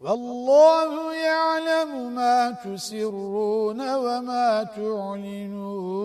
والله يعلم ما تسرون وما تعلنون.